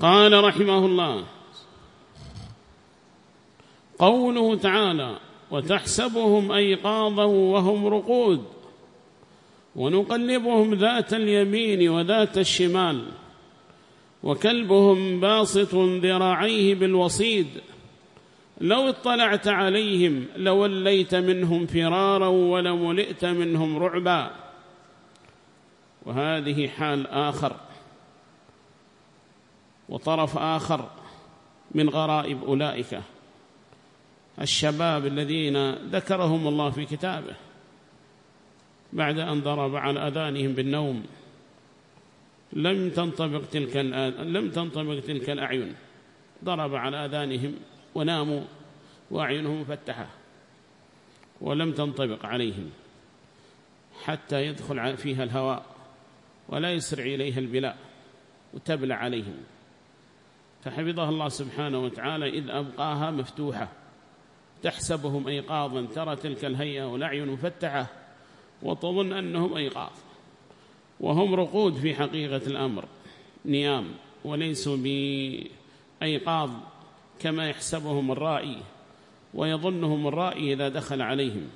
قال رحمه الله قوله تعالى وتحسبهم أيقاظا وهم رقود ونقلبهم ذات اليمين وذات الشمال وكلبهم باسط ذراعيه بالوصيد لو اطلعت عليهم لوليت منهم فرارا ولملئت منهم رعبا. وهذه حال آخر. وطرف آخر من غرائب أولئك الشباب الذين ذكرهم الله في كتابه بعد أن ضرب على أذانهم بالنوم. لم تنطبق تلك لم تنطبق تلك الأعين. ضرب على أذانهم وناموا وأعينهم مفتحة ولم تنطبق عليهم حتى يدخل فيها الهواء ولا يسرع إليها البلاء وتبلع عليهم. فحفظها الله سبحانه وتعالى إذ أبقاها مفتوحة. تحسبهم أيقاظا ترى تلك الهيئة والأعين مفتحة وتظن أنهم أيقاظ. وهم رقود في حقيقة الأمر. نيام وليسوا بأيقاظ كما يحسبهم الرائي ويظنهم الرائي إذا دخل عليهم.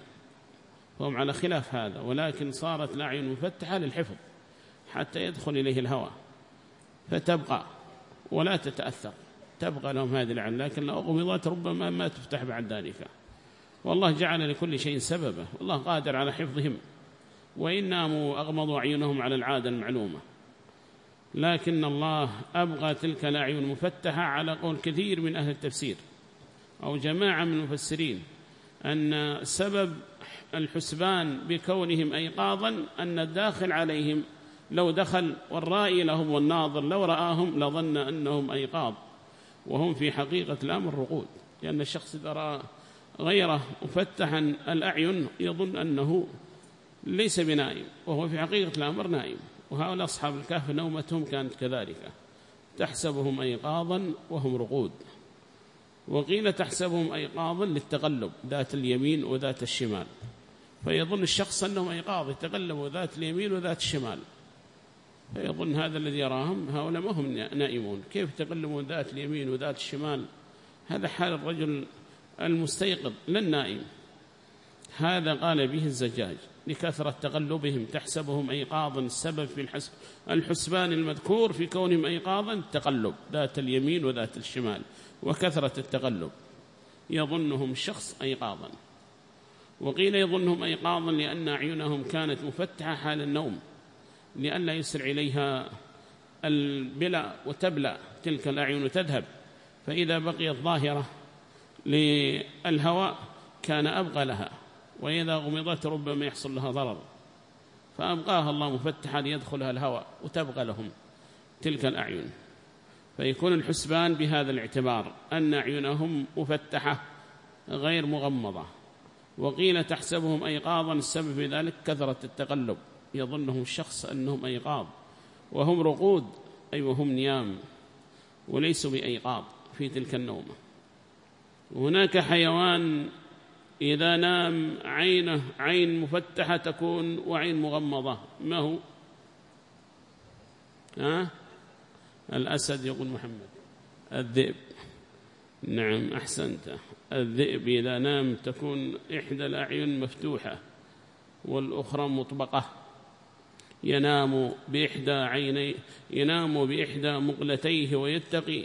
فهم على خلاف هذا ولكن صارت الأعين مفتحة للحفظ حتى يدخل إليه الهوى. فتبقى ولا تتأثر. تبقى لهم هذه العين لكن لو أغمضت ربما ما تفتح بعد ذلك. والله جعل لكل شيء سببه والله قادر على حفظهم. وإن ناموا أغمضوا أعينهم على العادة المعلومة. لكن الله أبغى تلك الأعين مفتحة على قول كثير من أهل التفسير أو جماعة من المفسرين أن سبب الحسبان بكونهم أيقاظا أن الداخل عليهم لو دخل والرائي لهم والناظر لو رآهم لظن أنهم أيقاظ. وهم في حقيقة الأمر رقود لأن الشخص إذا رأى غيره مفتحا الأعين يظن أنه ليس بنائم وهو في حقيقة الأمر نائم. وهؤلاء أصحاب الكهف نومتهم كانت كذلك. تحسبهم أيقاظا وهم رقود. وقيل تحسبهم أيقاظا للتقلب ذات اليمين وذات الشمال. فيظن الشخص أنهم أيقاظ يتقلبوا ذات اليمين وذات الشمال. فيظن هذا الذي يراهم هؤلاء ما هم نائمون. كيف تقلبون ذات اليمين وذات الشمال؟ هذا حال الرجل المستيقظ لا النائم هذا قال به الزجاج. لكثرة تقلبهم تحسبهم أيقاظا السبب في الحسب الحسبان المذكور في كونهم أيقاظا التقلب ذات اليمين وذات الشمال وكثرة التقلب. يظنهم الشخص أيقاظا. وقيل يظنهم أيقاظا لأن أعينهم كانت مفتحة حال النوم. لئلا يسرع إليها البلاء وتبلى تلك الأعين تذهب. فإذا بقيت ظاهرة للهواء كان أبقى لها وإذا غمضت ربما يحصل لها ضرر. فأبقاها الله مفتحة ليدخلها الهواء وتبقى لهم تلك الأعين. فيكون الحسبان بهذا الاعتبار أن أعينهم مفتحة غير مغمضة وقيل تحسبهم أيقاظا السبب في ذلك كثرة التقلب. يظنهم الشخص أنهم أيقاظ وهم رقود أي وهم نيام وليسوا بأيقاظ في تلك النومة. هناك حيوان إذا نام عينه عين مفتحة تكون وعين مغمضة. ما هو؟ ها؟ الأسد يقول محمد. الذئب. نعم أحسنت. الذئب إذا نام تكون إحدى الأعين مفتوحة والأخرى مطبقة. ينام بإحدى عيني ينام بإحدى مقلتيه ويتقي.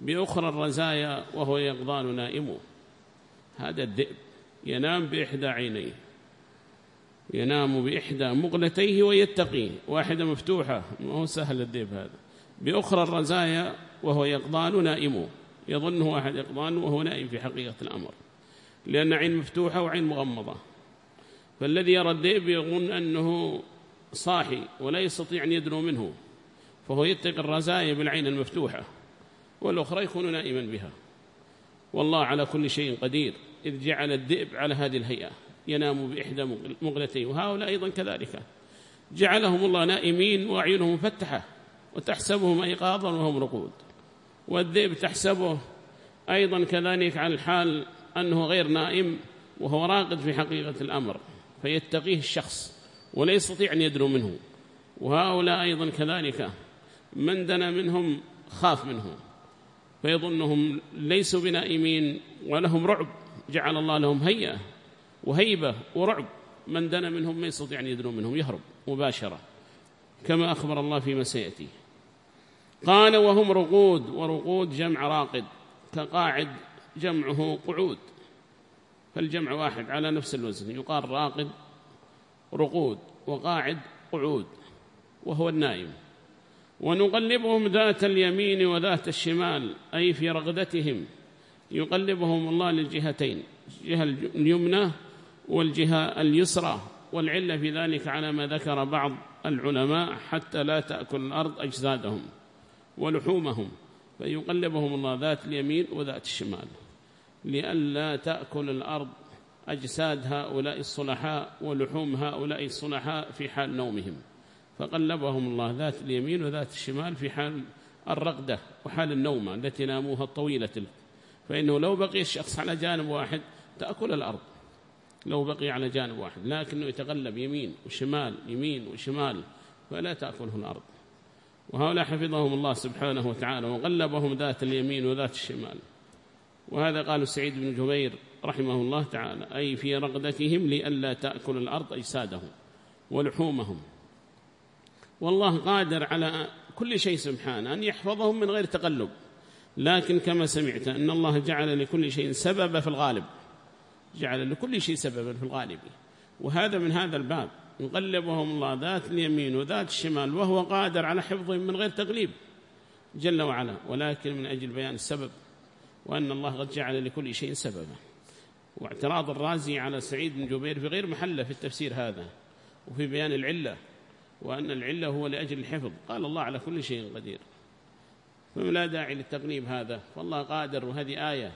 بأخرى الرزايا وهو يقضان نائمه هذا الذئب ينام بإحدى عينيه. ينام بإحدى مقلتيه ويتقي. واحدة مفتوحة. ما هو سهل الذئب هذا. بأخرى الرزايا وهو يقضان نائمه يظنه واحد يقضان وهو نائم في حقيقة الأمر. لأن عين مفتوحة وعين مغمضة. فالذي يرى الذئب يظن أنه صاحي ولا يستطيع أن يدنو منه فهو يتقي الرزايا بالعين المفتوحة والأخرى يكون نائما بها. والله على كل شيء قدير إذ جعل الذئب على هذه الهيئة ينام بإحدى مغلتين وهؤلاء أيضا كذلك. جعلهم الله نائمين وأعينهم مفتحة وتحسبهم أيقاظا وهم رقود. والذئب تحسبه أيضا كذلك على الحال أنه غير نائم وهو راقد في حقيقة الأمر فيتقيه الشخص. ولا يستطيع أن يدنو منه. وهؤلاء أيضا كذلك. من دنا منهم خاف منهم. فيظنهم ليسوا بنائمين ولهم رعب. جعل الله لهم هيئة وهيبة ورعب. من دنا منهم ما يستطيع أن يدنو منهم. يهرب مباشرة. كما أخبر الله فيما سيأتي. قال وهم رقود. ورقود جمع راقد. كقاعد جمعه قعود. فالجمع واحد على نفس الوزن. يقال راقد رقود وقاعد قعود وهو النائم. ونقلبهم ذات اليمين وذات الشمال أي في رغدتهم. يقلبهم الله للجهتين الجهة اليمنى والجهة اليسرى. والعلة في ذلك على ما ذكر بعض العلماء حتى لا تأكل الأرض أجسادهم ولحومهم. فيقلبهم الله ذات اليمين وذات الشمال. لئلا تأكل الأرض أجساد هؤلاء الصلحاء ولحوم هؤلاء الصلحاء في حال نومهم. فقلبهم الله ذات اليمين وذات الشمال في حال الرقدة وحال النومة التي ناموها الطويلة تلك. فإنه لو بقي الشخص على جانب واحد تأكل الأرض. لو بقي على جانب واحد لكنه يتقلب يمين وشمال يمين وشمال فلا تأكله الأرض. وهؤلاء حفظهم الله سبحانه وتعالى وغلبهم ذات اليمين وذات الشمال. وهذا قال سعيد بن جبير رحمه الله تعالى أي في رغدتهم لئلا تأكل الأرض أجسادهم ولحومهم. والله قادر على كل شيء سبحانه أن يحفظهم من غير تقلب. لكن كما سمعت أن الله جعل لكل شيء سببا في الغالب جعل لكل شيء سببا في الغالب. وهذا من هذا الباب يقلبهم الله ذات اليمين وذات الشمال وهو قادر على حفظهم من غير تقليب. جل وعلا ولكن من أجل بيان السبب وأن الله قد جعل لكل شيء سببا. واعتراض الرازي على سعيد بن جبير في غير محله في التفسير هذا وفي بيان العلة وأن العلة هو لأجل الحفظ. قال الله على كل شيء قدير. فلا داعي للتقليب هذا. فالله قادر وهذه آية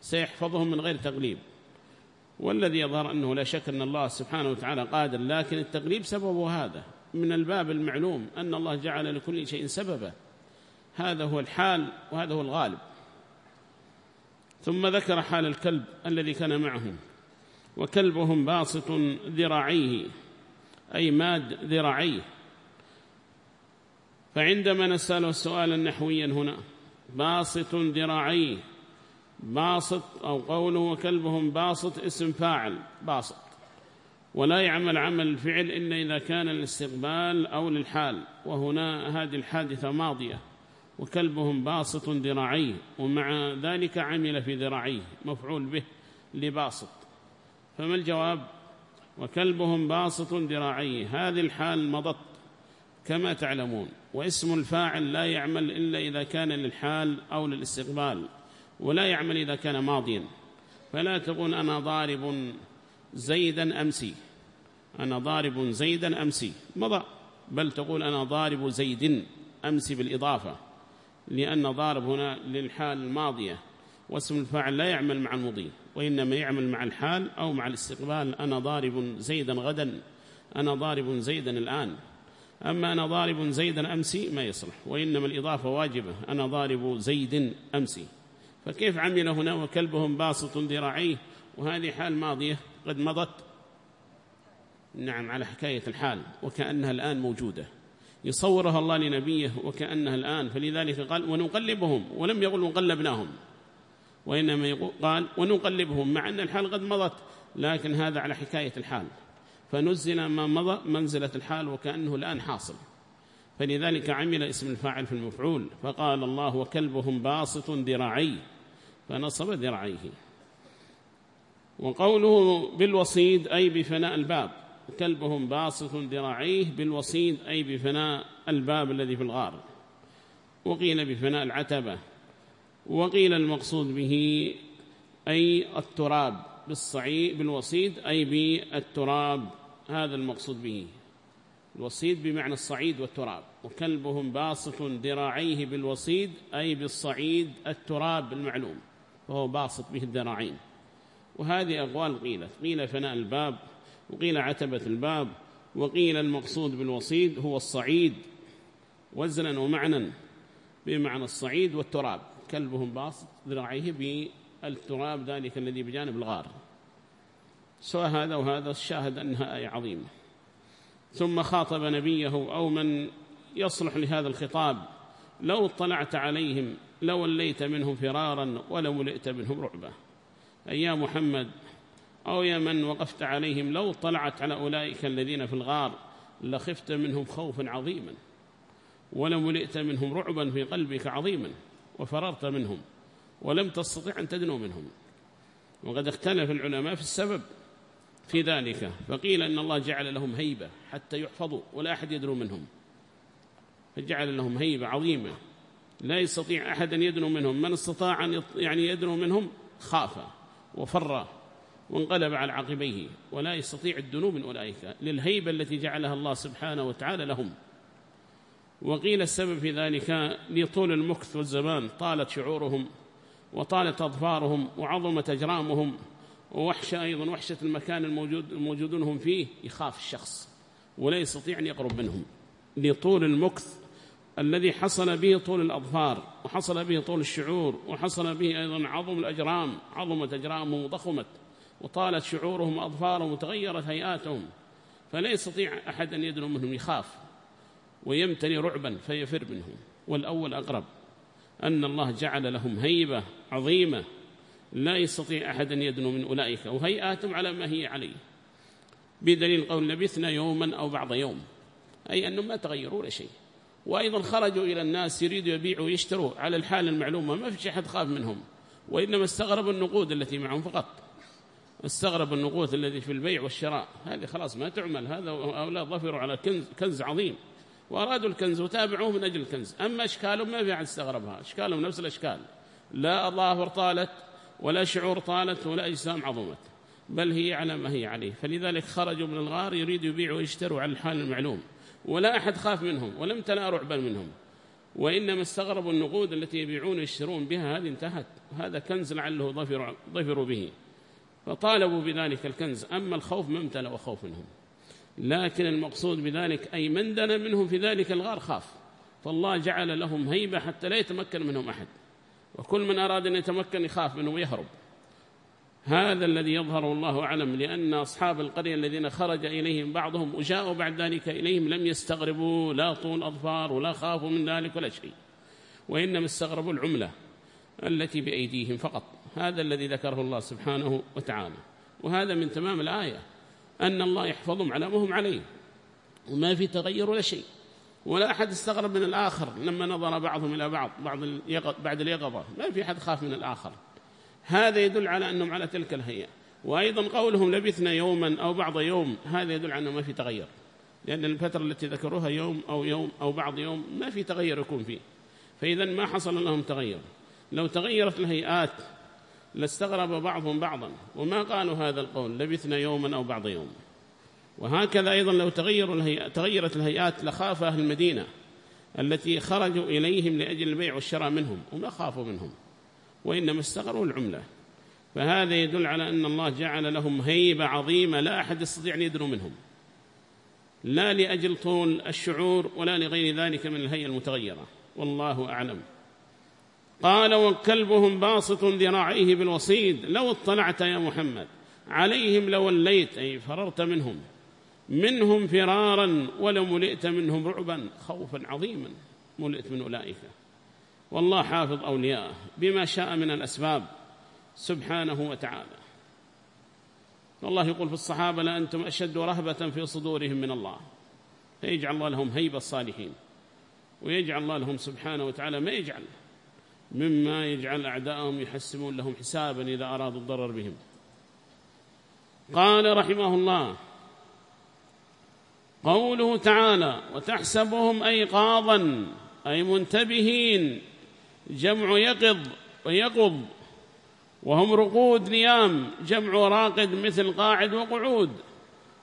سيحفظهم من غير تقليب. والذي يظهر أنه لا شك أن الله سبحانه وتعالى قادر لكن التقليب سببه هذا. من الباب المعلوم أن الله جعل لكل شيء سببا. هذا هو الحال وهذا هو الغالب. ثم ذكر حال الكلب الذي كان معهم وكلبهم باسط ذراعيه أي ماد ذراعيه. فعندما نسأله سؤالا نحويا هنا باسط ذراعيه باسط أو قوله وكلبهم باسط اسم فاعل باسط. ولا يعمل عمل الفعل إلا إذا كان للاستقبال أو للحال. وهنا هذه الحادثة ماضية. وكلبهم باسط ذراعيه ومع ذلك عمل في ذراعيه مفعول به لباسط. فما الجواب؟ وكلبهم باسط ذراعيه. هذه الحال مضت كما تعلمون واسم الفاعل لا يعمل إلا إذا كان للحال أو للاستقبال ولا يعمل إذا كان ماضيا. فلا تقول أنا ضارب زيدا أمسي. أنا ضارب زيدا أمسي. مضى. بل تقول أنا ضارب زيد أمسي بالإضافة. لأن ضارب هنا للحال الماضية واسم الفاعل لا يعمل مع المضي وإنما يعمل مع الحال أو مع الاستقبال. أنا ضارب زيدا غدا أنا ضارب زيدا الآن. أما أنا ضارب زيدا أمسي ما يصلح وإنما الإضافة واجبة أنا ضارب زيد أمسي. فكيف عمل هنا وكلبهم باسط ذراعيه؟ وهذه حال ماضية قد مضت. نعم على حكاية الحال وكأنها الآن موجودة. يصورها الله لنبيه وكأنها الآن فلذلك قال ونقلبهم ولم يقل وقلبناهم. وإنما قال ونقلبهم مع أن الحال قد مضت لكن هذا على حكاية الحال. فنزل ما مضى منزلة الحال وكأنه الآن حاصل. فلذلك عمل اسم الفاعل في المفعول فقال الله وكلبهم باسط ذراعي فنصب ذراعيه. وقوله بالوصيد أي بفناء الباب. كلبهم باسط ذراعيه بالوصيد أي بفناء الباب الذي في الغار. وقيل بفناء العتبة. وقيل المقصود به أي التراب بالصعيد بالوصيد أي بالتراب. هذا المقصود به. الوصيد بمعنى الصعيد والتراب. وكلبهم باسط ذراعيه بالوصيد أي بالصعيد التراب المعلوم. وهو باسط به الذراعين. وهذه أقوال قيلت. قيل فناء الباب وقيل عتبة الباب وقيل المقصود بالوصيد هو الصعيد وزنا ومعنا بمعنى الصعيد والتراب. كلبهم باسط ذراعيه بالتراب ذلك الذي بجانب الغار. سواء هذا وهذا الشاهد أنها آية عظيمة. ثم خاطب نبيه أو من يصلح لهذا الخطاب لو اطلعت عليهم لوليت منهم فرارا ولملئت منهم رعبا أي يا محمد أو يا من وقفت عليهم لو اطلعت على أولئك الذين في الغار لخفت منهم خوفا عظيما ولملئت منهم رعبا في قلبك عظيما وفررت منهم ولم تستطع أن تدنو منهم. وقد اختلف العلماء في السبب في ذلك فقيل أن الله جعل لهم هيبة حتى يحفظوا ولا أحد يدنو منهم. فجعل لهم هيبة عظيمة لا يستطيع أحد أن يدنو منهم من استطاع أن يعني يدنو منهم خاف وفر وانقلب على عقبيه ولا يستطيع الدنو من أولئك. للهيبة التي جعلها الله سبحانه وتعالى لهم. وقيل السبب في ذلك لطول المكث والزمان طالت شعورهم وطالت أظفارهم وعظمت أجرامهم ووحشة أيضا وحشة المكان الموجود الموجودون هم فيه يخاف الشخص ولا يستطيع أن يقرب منهم. لطول المكث الذي حصل به طول الأظفار وحصل به طول الشعور وحصل به أيضا عظم الأجرام عظمت أجرامهم وضخمت. وطالت شعورهم وأظفارهم وتغيرت هيئاتهم فلا يستطيع أحد أن يدنو منهم يخاف ويمتني رعبا فيفر منهم. والأول أقرب أن الله جعل لهم هيبة عظيمة لا يستطيع أحد أن يدنو من أولئك وهيئاتهم على ما هي عليه. بدليل قول لبثنا يوما أو بعض يوم أي أنهم ما تغيروا ولا شيء. وأيضا خرجوا إلى الناس يريدوا يبيعوا ويشتروا على الحال المعلومة ما في أحد خاف منهم وإنما استغرب النقود التي معهم فقط. استغرب النقود الذي في البيع والشراء. هذه خلاص ما تعمل. هذا هؤلاء ظفروا على كنز, كنز عظيم. وأرادوا الكنز وتابعوه من أجل الكنز. أما أشكالهم ما في أحد استغربها. أشكالهم نفس الأشكال. لا أظافر طالت ولا شعور طالت ولا أجسام عظمت. بل هي على ما هي عليه. فلذلك خرجوا من الغار يريدوا يبيعوا ويشتروا على الحال المعلوم. ولا أحد خاف منهم ولم تلا رعبا منهم. وإنما استغربوا النقود التي يبيعون ويشترون بها. هذه انتهت. هذا كنز لعله ظفر ظفروا به. فطالبوا بذلك الكنز. أما الخوف ما امتلأ خوف منهم لكن المقصود بذلك أي من دنا منهم في ذلك الغار خاف. فالله جعل لهم هيبة حتى لا يتمكن منهم أحد. وكل من أراد أن يتمكن يخاف منه ويهرب. هذا الذي يظهر الله أعلم لأن أصحاب القرية الذين خرج إليهم بعضهم وجاءوا بعد ذلك إليهم لم يستغربوا. لا طول أظفار ولا خافوا من ذلك ولا شيء. وإنما استغربوا العملة التي بأيديهم فقط. هذا الذي ذكره الله سبحانه وتعالى. وهذا من تمام الآية. أن الله يحفظهم على ما هم عليه. وما في تغير ولا شيء. ولا أحد استغرب من الآخر لما نظر بعضهم إلى بعض. بعض بعد اليقظة. ما في أحد خاف من الآخر. هذا يدل على أنهم على تلك الهيئة. وأيضا قولهم لبثنا يوما أو بعض يوم. هذا يدل على أنه ما في تغير. لأن الفترة التي ذكروها يوم أو يوم أو بعض يوم ما في تغير يكون فيه. فإذا ما حصل لهم تغير. لو تغيرت الهيئات لاستغرب بعضهم بعضا. وما قالوا هذا القول؟ لبثنا يوما أو بعض يوم. وهكذا أيضا لو تغيروا الهيئة تغيرت الهيئات لخاف أهل المدينة التي خرجوا إليهم لأجل البيع والشراء منهم وما خافوا منهم وإنما استغروا العملة. فهذا يدل على أن الله جعل لهم هيبة عظيمة لا أحد يستطيع أن يدنو منهم. لا لأجل طول الشعور ولا لغير ذلك من الهيئة المتغيرة. والله أعلم. قال وكلبهم باسط ذراعيه بالوصيد لو اطلعت يا محمد. عليهم لوليت أي فررت منهم. منهم فرارا ولملئت منهم رعبا خوفا عظيما. ملئت من أولئك. والله حافظ أولياءه بما شاء من الأسباب سبحانه وتعالى. والله يقول في الصحابة لأنتم أشد رهبة في صدورهم من الله. فيجعل الله لهم هيبة الصالحين. ويجعل الله لهم سبحانه وتعالى ما يجعل. مما يجعل أعداءهم يحسمون لهم حسابا إذا أرادوا الضرر بهم. قال رحمه الله قوله تعالى وتحسبهم أيقاظا أي منتبهين جمع يقظ ويقظ وهم رقود نيام جمع راقد مثل قاعد وقعود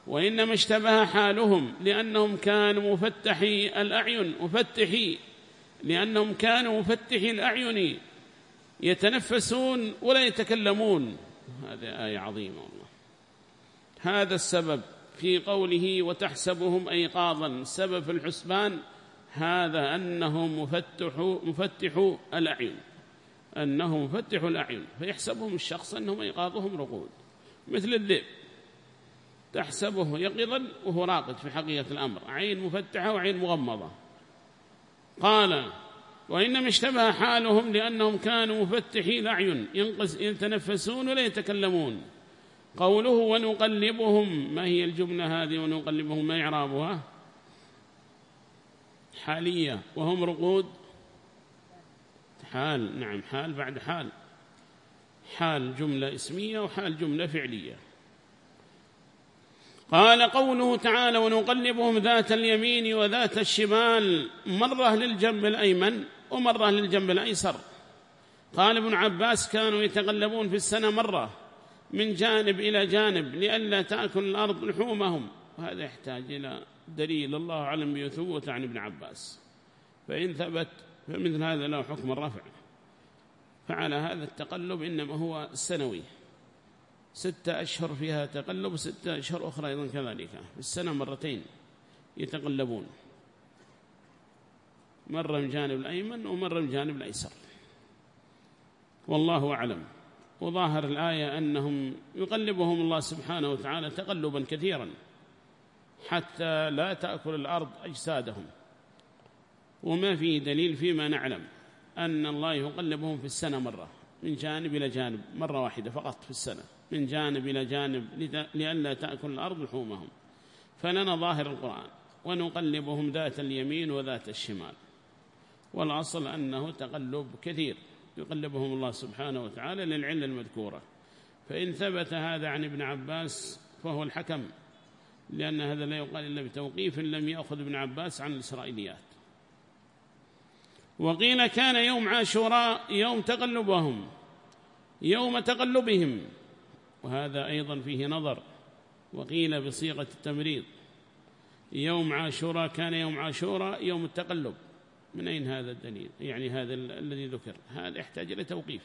وإنما اشتبه حالهم لأنهم كانوا مفتحي الأعين مفتحي لأنهم كانوا مفتحي الأعين يتنفسون ولا يتكلمون. هذه آية عظيمة والله. هذا السبب في قوله وتحسبهم أيقاظا. سبب في الحسبان هذا أنه مفتح مفتح الأعين. أنه مفتح الأعين. فيحسبهم الشخص أنهم أيقاظهم رقود. مثل الذئب تحسبه يقظا وهو راقد في حقيقة الأمر. عين مفتحة وعين مغمضة. قال وإنما اشتبه حالهم لأنهم كانوا مفتحي الأعين يتنفسون ولا يتكلمون. قوله ونقلبهم ما هي الجملة هذه ونقلبهم؟ ما إعرابها؟ حالية. وهم رقود؟ حال نعم حال بعد حال. حال جملة اسمية وحال جملة فعلية. قال قوله تعالى ونقلبهم ذات اليمين وذات الشمال مرة للجنب الأيمن ومرة للجنب الأيسر. قال ابن عباس كانوا يتقلبون في السنة مرة من جانب إلى جانب لئلا تأكل الأرض لحومهم. وهذا يحتاج إلى دليل الله أعلم بيثوت عن ابن عباس. فإن ثبت فمثل هذا له حكم الرفع. فعلى هذا التقلب إنما هو سنوي. ستة أشهر فيها تقلب ستة أشهر أخرى أيضا كذلك. في السنة مرتين يتقلبون. مرة من جانب الأيمن ومرة من جانب الأيسر. والله أعلم. وظاهر الآية أنهم يقلبهم الله سبحانه وتعالى تقلبا كثيرا حتى لا تأكل الأرض أجسادهم. وما في دليل فيما نعلم أن الله يقلبهم في السنة مرة من جانب إلى جانب مرة واحدة فقط في السنة. من جانب إلى جانب لئلا تأكل الأرض لحومهم. فلنا ظاهر القرآن ونقلبهم ذات اليمين وذات الشمال. والأصل أنه تقلب كثير. يقلبهم الله سبحانه وتعالى للعلة المذكورة. فإن ثبت هذا عن ابن عباس فهو الحكم لأن هذا لا يقال إلا بتوقيف لم يأخذ ابن عباس عن الإسرائيليات. وقيل كان يوم عاشوراء يوم تقلبهم يوم تقلبهم. وهذا أيضا فيه نظر وقيل بصيغة التمريض. يوم عاشوراء كان يوم عاشوراء يوم التقلب. من أين هذا الدليل؟ يعني هذا الذي ذكر. هذا يحتاج إلى توقيف.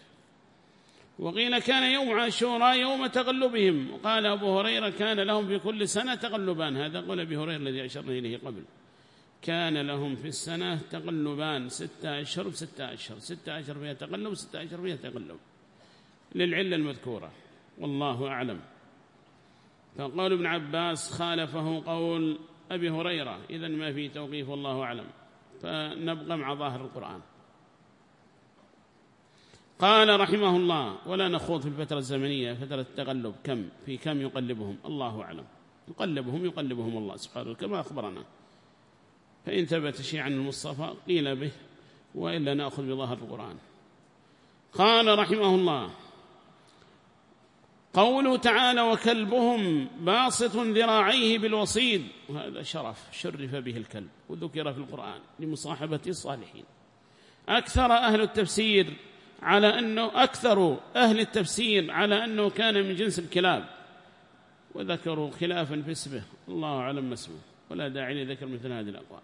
وقيل كان يوم عاشوراء يوم تقلبهم. وقال أبو هريرة كان لهم في كل سنة تقلبان. هذا قول أبي هريرة الذي أشرنا إليه قبل. كان لهم في السنة تقلبان. ستة أشهر بستة أشهر ستة أشهر فيها تقلب وستة أشهر فيها تقلب. للعلة المذكورة. والله أعلم. فقول ابن عباس خالفه قول أبي هريرة إذا ما في توقيف والله أعلم. فنبقى مع ظاهر القرآن. قال رحمه الله ولا نخوض في الفترة الزمنية فترة التقلب. كم؟ في كم يقلبهم؟ الله أعلم. يقلبهم يقلبهم الله سبحانه كما أخبرنا. فإن ثبت شيء عن المصطفى قيل به وإلا نأخذ بظاهر القرآن. قال رحمه الله قوله تعالى وكلبهم باسط ذراعيه بالوصيد وهذا شرف شرف به الكلب وذكر في القرآن لمصاحبة الصالحين. أكثر أهل التفسير على أنه أكثر أهل التفسير على أنه كان من جنس الكلاب وذكروا خلافا في اسمه الله أعلم ما اسمه ولا داعي لذكر مثل هذه الأقوال.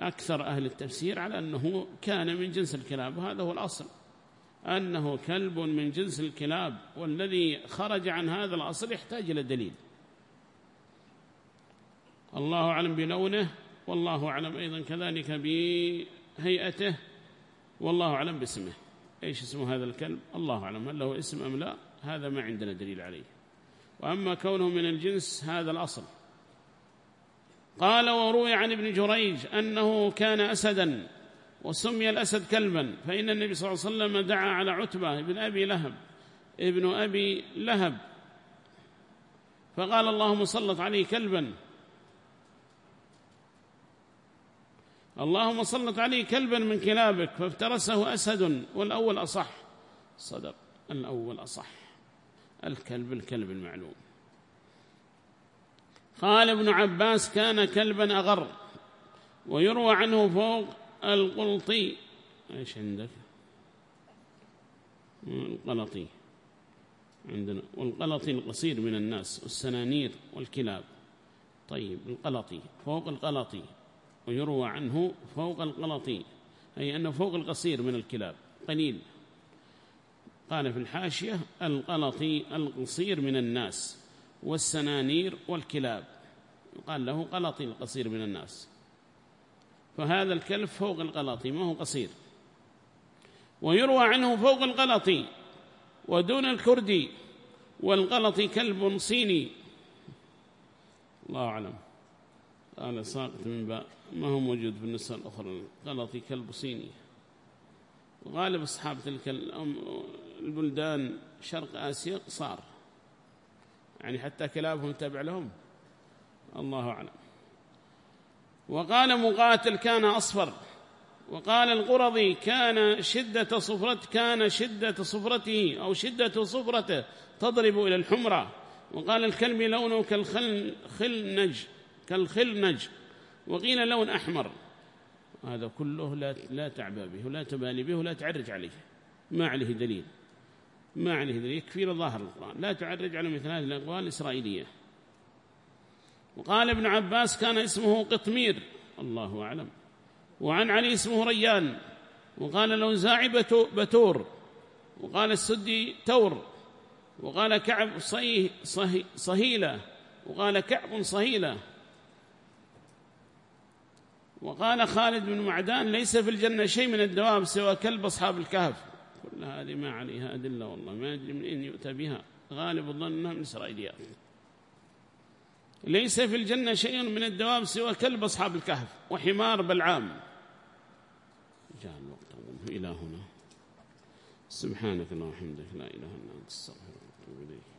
أكثر أهل التفسير على أنه كان من جنس الكلاب وهذا هو الأصل. أنه كلب من جنس الكلاب والذي خرج عن هذا الأصل يحتاج إلى دليل. الله أعلم بلونه والله أعلم أيضا كذلك بهيئته والله أعلم باسمه. إيش اسمه هذا الكلب؟ الله أعلم هل له اسم أم لا هذا ما عندنا دليل عليه. وأما كونه من الجنس هذا الأصل. قال وروي عن ابن جريج أنه كان أسدا. وسمي الأسد كلبا فإن النبي صلى الله عليه وسلم دعا على عتبة ابن أبي لهب ابن أبي لهب. فقال اللهم سلط عليه كلبا. اللهم سلط عليه كلبا من كلابك فافترسه أسد والأول أصح. صدق الأول أصح. الكلب الكلب المعلوم. قال ابن عباس كان كلبا أغر ويروى عنه فوق القلطي. إيش عندك؟ القلطي. عندنا والقلطي القصير من الناس والسنانير والكلاب. طيب القلطي فوق القلطي ويروى عنه فوق القلطي أي أنه فوق القصير من الكلاب قليل. قال في الحاشية القلطي القصير من الناس والسنانير والكلاب. يقال له قلطي القصير من الناس. فهذا الكلب فوق القلطي ما هو قصير. ويروى عنه فوق القلطي ودون الكردي والقلطي كلب صيني. الله أعلم. قال ساقط من باء ما هو موجود في النسخة الأخرى؟ غلطي كلب صيني. وغالب أصحاب تلك البلدان شرق آسيا قصار يعني حتى كلابهم تابع لهم. الله أعلم. وقال مقاتل كان أصفر وقال القرضي كان شدة صفرته كان شدة صفرته أو شدة صفرته تضرب إلى الحمرة. وقال الكلب لونه كالخل خلنج كالخلنج. وقيل لون أحمر. هذا كله لا لا تعبى به ولا تبالي به ولا تعرج عليه. ما عليه دليل. ما عليه دليل. يكفي ظاهر القرآن. لا تعرج على مثل هذه الأقوال الإسرائيلية. وقال ابن عباس كان اسمه قطمير. الله أعلم. وعن علي اسمه ريان. وقال الأوزاعي بتور. وقال السدي تور. وقال كعب صهي صهي صهيلة. وقال كعب صهيلة. وقال خالد بن معدان ليس في الجنة شيء من الدواب سوى كلب أصحاب الكهف. كل هذه ما عليها أدلة والله. ما أدري من أين يؤتى بها. غالب الظن أنها من إسرائيليات ليس في الجنة شيء من الدواب سوى كلب أصحاب الكهف وحمار بلعام. جاء الوقت إلى هنا. سبحانك اللهم وبحمدك. لا إله إلا أنت أستغفرك وأتوب إليك.